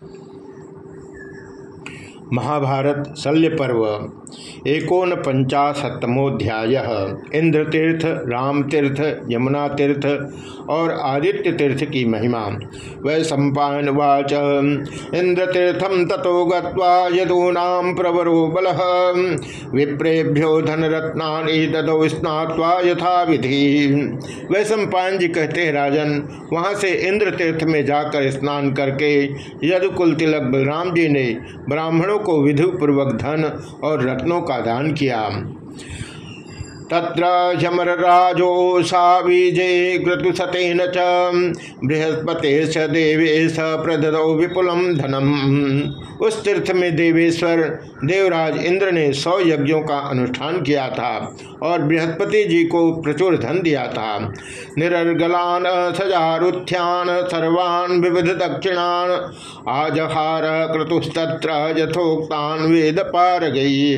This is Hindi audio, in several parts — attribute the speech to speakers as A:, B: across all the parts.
A: Thank you. महाभारत शल्य पर्व एकोन पंचाशतमोध्याय इंद्रतीर्थ, रामतीर्थ यमुना तीर्थ और आदित्य तीर्थ की महिमा। वै सम्पावाच इंद्रतीर्थम तथो गदूना प्रवरो बल। विप्रेभ्यो धनरत्ना ददौ स्नात्वा यथा विधि वै सम्पान जी कहते हैं, राजन, वहाँ से इंद्र तीर्थ में जाकर स्नान करके यदुकुल तिलक बलराम जी ने ब्राह्मणों को विधिपूर्वक धन और रत्नों का दान किया। तत्र सा बीजे क्रतुसतेन च। बृहस्पति च देवेश प्रददौ विपुलम धनम उस तीर्थ में देवेश्वर देवराज इंद्र ने सौ यज्ञों का अनुष्ठान किया था और बृहस्पति जी को प्रचुर धन दिया था। निरर्गलान सजारुथ्यान सर्वान विविध दक्षिणान, आजहार क्रतुस्तत्र यथोक्तान वेद पार गई।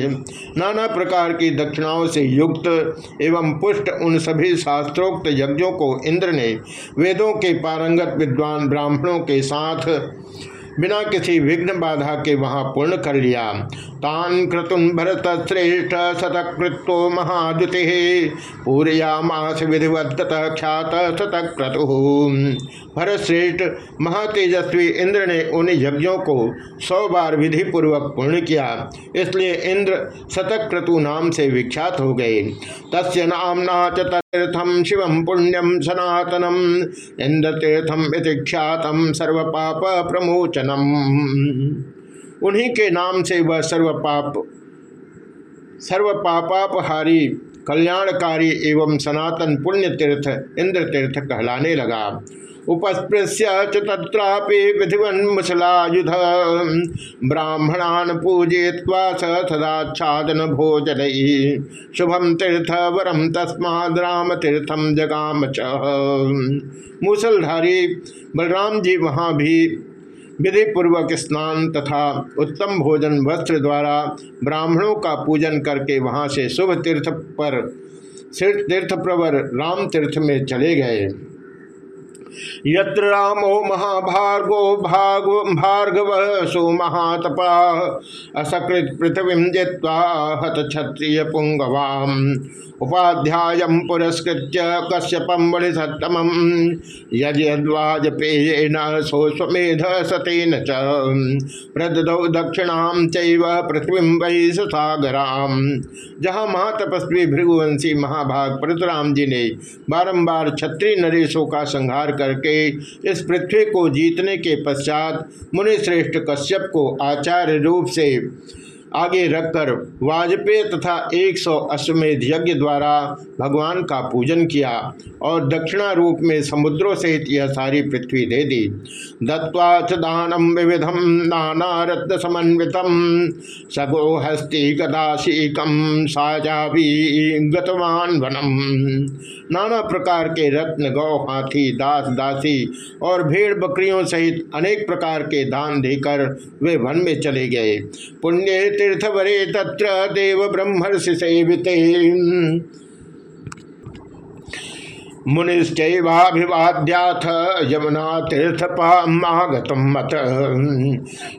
A: नाना प्रकार की दक्षिणाओं से युक्त एवं पुष्ट उन सभी शास्त्रोक्त यज्ञों को इंद्र ने वेदों के पारंगत विद्वान ब्राह्मणों के साथ बिना किसी विघ्न बाधा के वहाँ पूर्ण कर लिया। तान क्रतुन भरत श्रेष्ठ शतकृतो महादुति पूरयामास विधिवत ख्यात शतक्रतु। भरत श्रेष्ठ महातेजस्वी इंद्र ने उन यज्ञों को सौ बार विधि पूर्वक पूर्ण किया। इसलिए इंद्र शतक्रतु नाम से विख्यात हो गए। तस्य नामना तीर्थम शिवम पुण्यम सनातनम इंद्र तीर्थम ख्यातम सर्व पाप प्रमोचनम उन्हीं के नाम से वह सर्व पाप सर्व पापापहारी कल्याणकारी एवं सनातन पुण्य तीर्थ इंद्र तीर्थ कहलाने लगा। उपस्पृश्य तत्रापि विधिवन्मुसलायुध ब्राह्मणान पूजय्वा सदाच्छादन भोजन शुभम तीर्थ वरम तस्मा राम तीर्थम जगाम च। मूसलधारी बलराम जी वहाँ भी विधि पूर्वक स्नान तथा उत्तम भोजन वस्त्र द्वारा ब्राह्मणों का पूजन करके वहाँ से शुभ तीर्थ पर तीर्थ प्रवर राम तीर्थ में चले गए। यत्र रामो महाभार्गो भाग भार्गव सो महातपा असकृत पृथ्वी जित्वा हत क्षत्रिय पुंगवाम। उपाध्याय पुरस्कृत कश्यपम बलिसत्तम यजवाजपेयन सोस्वेध सतेन च। प्रदौ दक्षिणा पृथ्वी वही सागराम जहाँ महातपस्वी भृगुवंशी महाभाग परशुराम जी ने बारंबार क्षत्रिय नरेशों का संहार करके इस पृथ्वी को जीतने के पश्चात मुनिश्रेष्ठ कश्यप को आचार्य रूप से आगे रखकर वाजपेय तथा 100 अश्वमेध यज्ञ द्वारा भगवान का पूजन किया और दक्षिणा रूप में समुद्रों सहित यह सारी पृथ्वी दे दी। दत्वा च दानम विविधम नाना रत्न समन्वितम सगो हस्ती गदाशीकम साजा भी गतवान वनम नाना प्रकार के रत्न गौ हाथी दास, दासी और भेड़ बकरियों सहित अनेक प्रकार के दान देकर वे वन में चले गए। पुण्य तीर्थवरे तत्र देव ब्रह्मर्षि सेविते। मुनिश्चैवाभिवाद्याथ यमुना तीर्थपागत मत।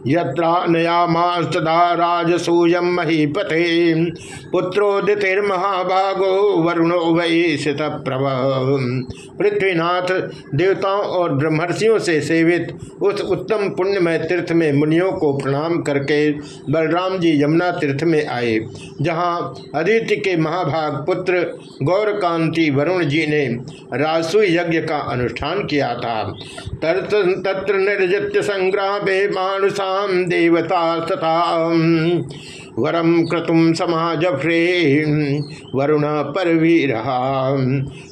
A: यत्रानयामास्तदा राजसूयम महीपते। पुत्रोदितिर्महाभागो वरुणो वै सित प्रभ पृथ्वीनाथ देवताओं और ब्रह्मर्षियों से सेवित उस उत्तम पुण्यमय तीर्थ में मुनियों को प्रणाम करके बलराम जी यमुना तीर्थ में आए, जहाँ अदिति के महाभाग पुत्र गौरकांति वरुण जी ने रासु यज्ञ का अनुष्ठान किया था। तत्र निर्जित संग्राम मानुषाम देवता तथा वरम क्रतुम समाज फ्रे वरुण पर भी रहा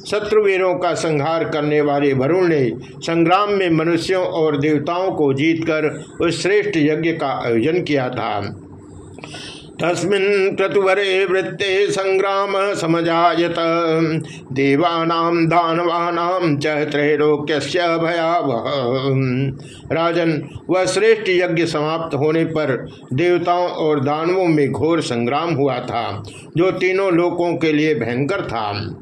A: शत्रुवीरों का संहार करने वाले वरुण ने संग्राम में मनुष्यों और देवताओं को जीतकर उस श्रेष्ठ यज्ञ का आयोजन किया था। तस्मिन् क्रतुवरे वृत्ते संग्राम समजायत। देवानाम दानवानाम च त्रैलोक्य भयावह। राजन, वह श्रेष्ठ यज्ञ समाप्त होने पर देवताओं और दानवों में घोर संग्राम हुआ था, जो तीनों लोकों के लिए भयंकर था।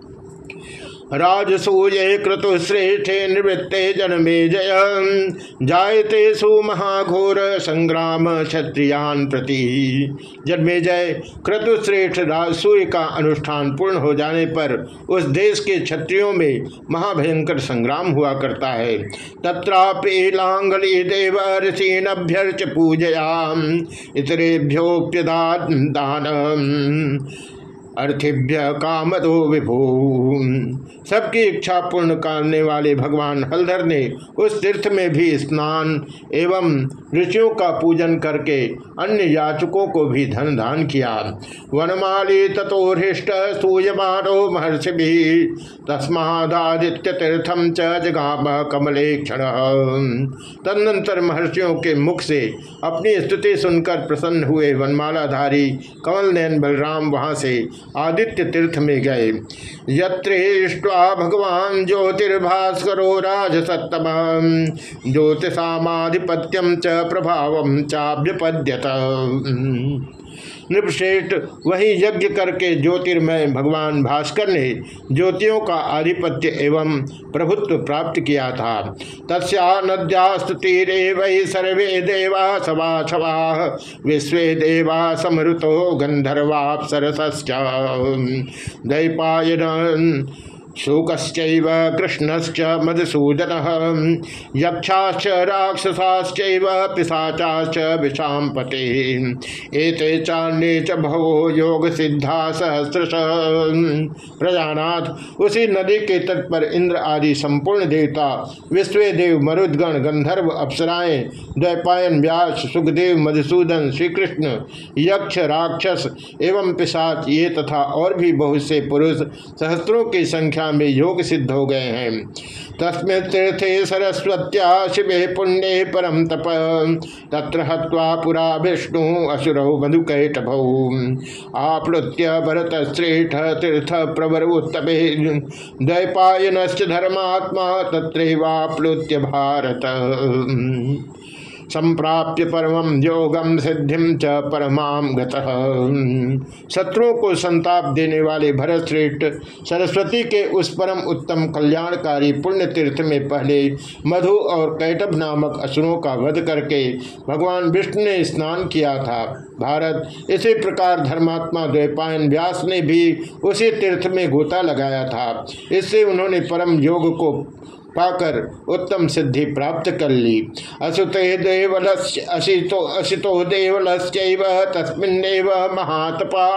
A: राजसूय क्रतुश्रेष्ठे निवृत्ते जन्मे जय। जायते सु महाघोर संग्राम क्षत्रियान प्रति। जन्मे जय। क्रतुश्रेष्ठ राजसूय का अनुष्ठान पूर्ण हो जाने पर उस देश के क्षत्रियों में महाभयंकर संग्राम हुआ करता है। तत्रापि लांगली देव ऋषिनभ्यर्च पूजयाम। इतरेभ्योप्यदान अर्थिभ्य कामदो विभू। सबकी इच्छा पूर्ण करने वाले भगवान हलधर ने उस तीर्थ में भी स्नान एवं ऋषियों का पूजन करके अन्य याचकों को भी धन दान किया। वनमाली तथोहृष्ट सूयमानो महर्षि भी तस्मादित्य तीर्थम च जगाम कमले क्षण। तदनंतर महर्षियों के मुख से अपनी स्तुति सुनकर प्रसन्न हुए वनमालाधारी कमल नयन बलराम वहाँ से आदित्य तीर्थ में गए यत्रेष्ट्वा भगवान ज्योतिर्भास्करो राजसत्तम ज्योतिषाधिपत्यम च प्रभाव चाभ्यपद्यत नृपश्रेष्ठ वही यज्ञ करके ज्योतिर्मय भगवान भास्कर ने ज्योतियों का आधिपत्य एवं प्रभुत्व प्राप्त किया था। तस्या नद्यास्तु तीरे वही सर्वे देवा सवा छवा, विश्व देवा समृतो गंधर्वापसरस दैपायन शोकश्चैव कृष्णश्च मधुसूदन, यक्षाश्च राक्षसाश्च पिशाचाश्च विषाम पते एते चान्ये च भवो योग सिद्धा सहस्रश। प्रजानाथ उसी नदी के तट पर इंद्र आदि संपूर्ण देवता, विश्वदेव, मरुदगण, गंधर्व, अप्सराएँ, द्वैपायन, व्यास, सुखदेव, मधुसूदन, श्रीकृष्ण, यक्ष, राक्षस एवं पिशाच, ये तथा और भी बहुत से पुरुष सहस्त्रों की संख्या संख्या में योग सिद्ध हो गए हैं। तस्में तीर्थे सरस्वत्या शिवे पुण्य परम तप। तत्र हवा पुरा विष्णु असुरौ मधुकैटभौ। आप्लुत्य भरत श्रेष्ठ तीर्थ प्रवर उत्तमे द्वैपायन धर्मात्मा तत्रैवाप्लुत्य भारत। संप्राप्य परम योगम सिद्धिम च परमाम शत्रुओं को संताप देने वाले भरत श्रेष्ठ सरस्वती के उस परम उत्तम कल्याणकारी पुण्य तीर्थ में पहले मधु और कैटभ नामक असुरों का वध करके भगवान विष्णु ने स्नान किया था। भारत इसी प्रकार धर्मात्मा द्वैपायन व्यास ने भी उसी तीर्थ में गोता लगाया था। इससे उन्होंने परम योग को पाकर उत्तम सिद्धि प्राप्त कर ली। असुते देवल असितो असितो देवल तस्मिन्नेव महातपा,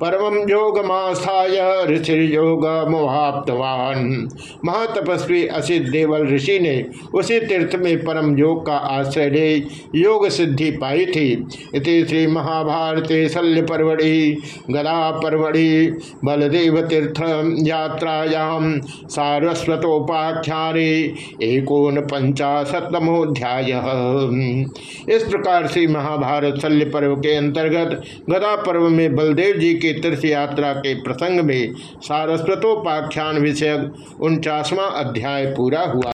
A: परम योगमास्थाय ऋषिर्योग मोहाप्तवान महातपस्वी असित देवल ऋषि ने उसी तीर्थ में परम योग का आश्रय ले योग सिद्धि पाई थी। इति श्री महाभारते शल्य परवड़ी, गदा परवड़ी, बलदेव तीर्थ यात्रायाम सारस्वतोपा उपाख्याने एकोन पंचाशतमोध्याय इस प्रकार से महाभारत शल्य पर्व के अंतर्गत गदा पर्व में बलदेव जी की तीर्थ यात्रा के प्रसंग में सारस्वतोपाख्यान विषयक उनचासवा अध्याय पूरा हुआ।